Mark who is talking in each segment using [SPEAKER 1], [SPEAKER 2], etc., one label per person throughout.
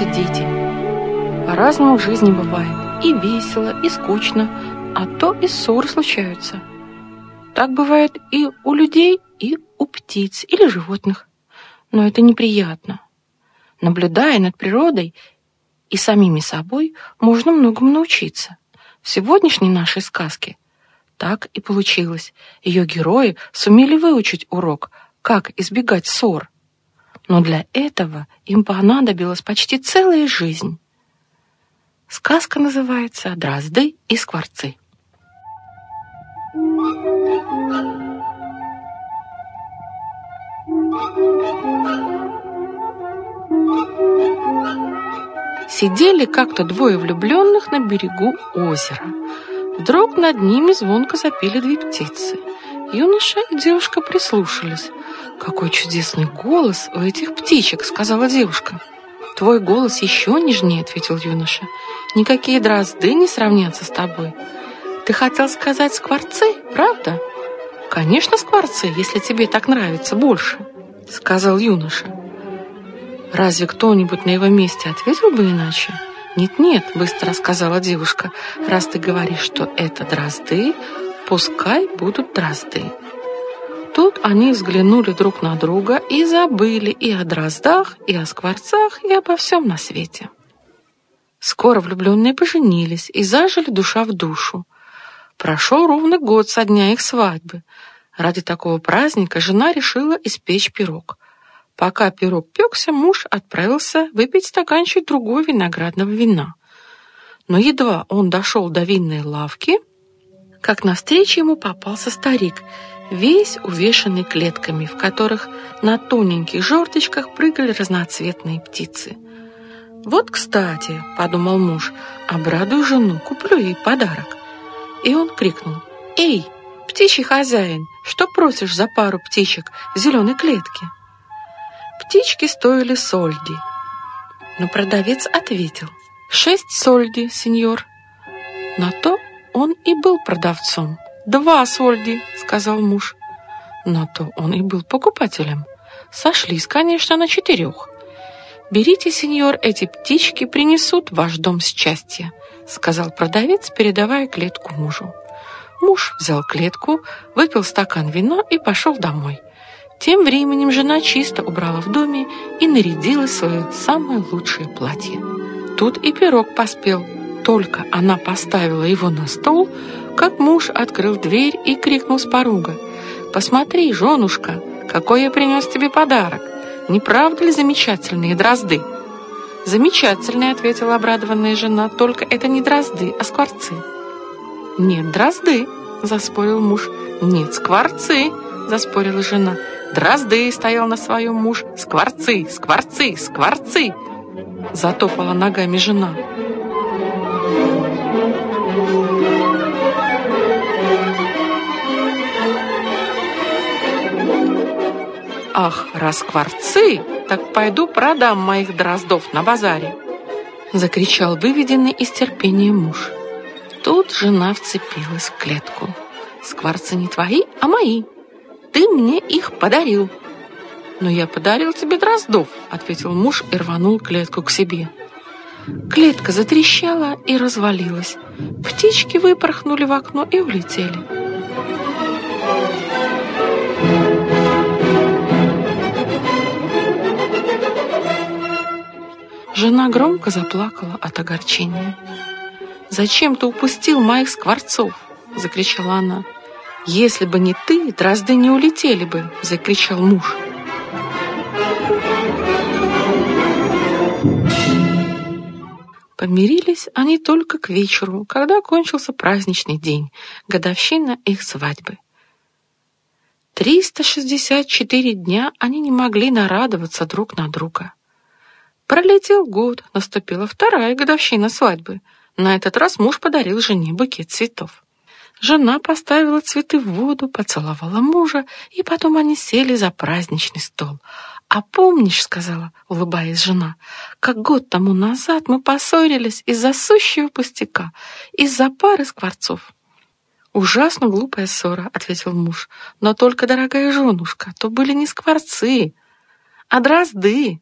[SPEAKER 1] Здравствуйте, дети! По-разному в жизни бывает. И весело, и скучно, а то и ссоры случаются. Так бывает и у людей, и у птиц или животных. Но это неприятно. Наблюдая над природой и самими собой, можно многому научиться. В сегодняшней нашей сказке так и получилось. Ее герои сумели выучить урок, как избегать ссор. Но для этого им понадобилась почти целая жизнь. Сказка называется «Дрозды и скворцы». Сидели как-то двое влюбленных на берегу озера. Вдруг над ними звонко запели две птицы. Юноша и девушка прислушались. «Какой чудесный голос у этих птичек!» — сказала девушка. «Твой голос еще нежнее», — ответил юноша. «Никакие дрозды не сравнятся с тобой. Ты хотел сказать скворцы, правда?» «Конечно, скворцы, если тебе так нравится больше», — сказал юноша. «Разве кто-нибудь на его месте ответил бы иначе?» «Нет-нет», — быстро сказала девушка, «раз ты говоришь, что это дрозды, пускай будут дрозды». Тут они взглянули друг на друга и забыли и о дроздах, и о скворцах, и обо всем на свете. Скоро влюбленные поженились и зажили душа в душу. Прошел ровно год со дня их свадьбы. Ради такого праздника жена решила испечь пирог. Пока пирог пекся, муж отправился выпить стаканчик другого виноградного вина. Но едва он дошел до винной лавки, как навстречу ему попался старик, весь увешанный клетками, в которых на тоненьких жердочках прыгали разноцветные птицы. «Вот, кстати», — подумал муж, — «обрадую жену, куплю ей подарок». И он крикнул, «Эй, птичий хозяин, что просишь за пару птичек в зеленой клетке?» Птички стоили сольди. Но продавец ответил, «Шесть сольди, сеньор». На то он и был продавцом. «Два сольди», — сказал муж. На то он и был покупателем. Сошлись, конечно, на четырех. «Берите, сеньор, эти птички принесут ваш дом счастья», — сказал продавец, передавая клетку мужу. Муж взял клетку, выпил стакан вина и пошел домой. Тем временем жена чисто убрала в доме и нарядила свое самое лучшее платье. Тут и пирог поспел. Только она поставила его на стол, как муж открыл дверь и крикнул с порога. «Посмотри, женушка, какой я принес тебе подарок! Не правда ли замечательные дрозды?» «Замечательные», — ответила обрадованная жена, «только это не дрозды, а скворцы». «Нет, дрозды», — заспорил муж. «Нет, скворцы», — заспорила жена. Дрозды стоял на своем муж. Скворцы, скворцы, скворцы. Затопала ногами жена. Ах, раз скворцы, так пойду продам моих дроздов на базаре. Закричал выведенный из терпения муж. Тут жена вцепилась в клетку. Скворцы не твои, а мои ты мне их подарил». «Но я подарил тебе дроздов», — ответил муж и рванул клетку к себе. Клетка затрещала и развалилась. Птички выпорхнули в окно и улетели. Жена громко заплакала от огорчения. «Зачем ты упустил моих скворцов?» — закричала она. «Если бы не ты, дрозды не улетели бы!» — закричал муж. Помирились они только к вечеру, когда кончился праздничный день, годовщина их свадьбы. 364 дня они не могли нарадоваться друг на друга. Пролетел год, наступила вторая годовщина свадьбы. На этот раз муж подарил жене букет цветов. Жена поставила цветы в воду, поцеловала мужа, и потом они сели за праздничный стол. «А помнишь, — сказала, улыбаясь жена, — как год тому назад мы поссорились из-за сущего пустяка, из-за пары скворцов?» «Ужасно глупая ссора», — ответил муж. «Но только, дорогая женушка, то были не скворцы, а дрозды.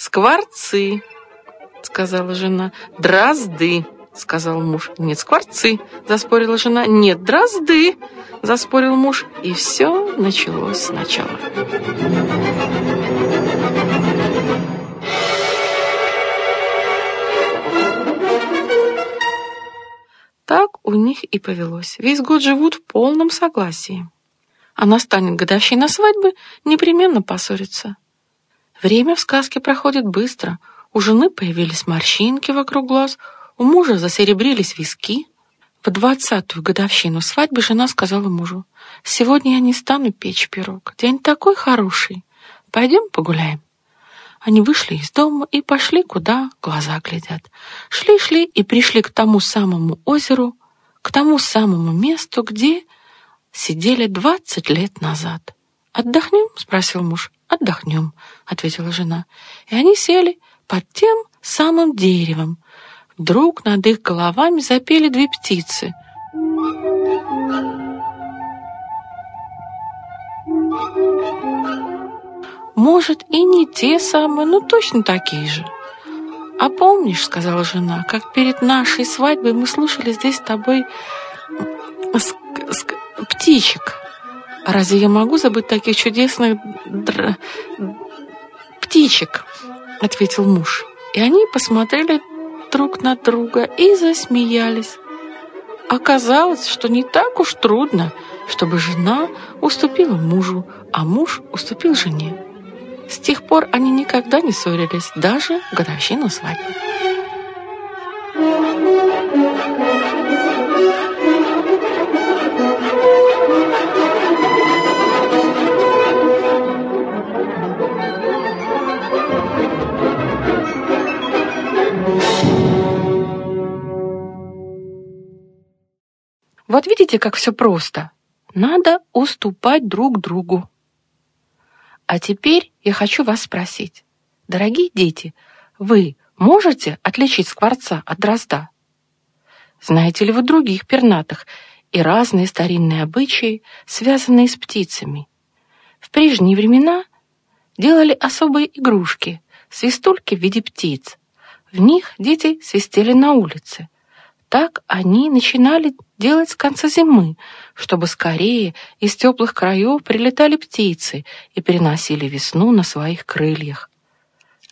[SPEAKER 1] «Скворцы», — сказала жена. «Дрозды», — сказал муж. «Нет, скворцы», — заспорила жена. «Нет, дрозды», — заспорил муж. И все началось сначала. У них и повелось. Весь год живут в полном согласии. А настанет годовщина свадьбы, непременно поссорятся. Время в сказке проходит быстро. У жены появились морщинки вокруг глаз, у мужа засеребрились виски. В двадцатую годовщину свадьбы жена сказала мужу, «Сегодня я не стану печь пирог. День такой хороший. Пойдем погуляем». Они вышли из дома и пошли, куда глаза глядят. Шли-шли и пришли к тому самому озеру, к тому самому месту, где сидели двадцать лет назад. «Отдохнем?» — спросил муж. «Отдохнем», — ответила жена. И они сели под тем самым деревом. Вдруг над их головами запели две птицы. Может, и не те самые, но точно такие же. «А помнишь, — сказала жена, — как перед нашей свадьбой мы слушали здесь с тобой птичек? Разве я могу забыть таких чудесных др... птичек?» — ответил муж. И они посмотрели друг на друга и засмеялись. Оказалось, что не так уж трудно, чтобы жена уступила мужу, а муж уступил жене. С тех пор они никогда не ссорились, даже в годовщину свадьбы. Вот видите, как все просто. Надо уступать друг другу. А теперь я хочу вас спросить. Дорогие дети, вы можете отличить скворца от дрозда? Знаете ли вы других пернатых и разные старинные обычаи, связанные с птицами? В прежние времена делали особые игрушки, свистульки в виде птиц. В них дети свистели на улице. Так они начинали делать с конца зимы, чтобы скорее из теплых краев прилетали птицы и переносили весну на своих крыльях.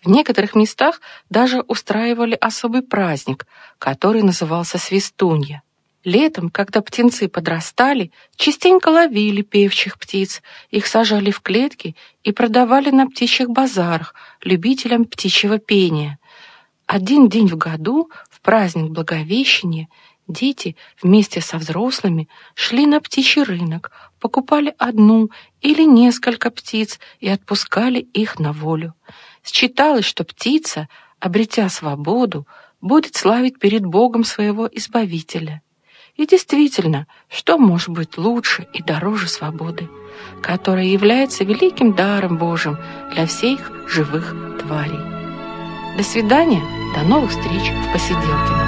[SPEAKER 1] В некоторых местах даже устраивали особый праздник, который назывался Свистунья. Летом, когда птенцы подрастали, частенько ловили певчих птиц, их сажали в клетки и продавали на птичьих базарах любителям птичьего пения. Один день в году, праздник Благовещения, Дети вместе со взрослыми шли на птичий рынок, покупали одну или несколько птиц и отпускали их на волю. Считалось, что птица, обретя свободу, будет славить перед Богом своего Избавителя. И действительно, что может быть лучше и дороже свободы, которая является великим даром Божьим для всех живых тварей. До свидания, до новых встреч в Посиделкино.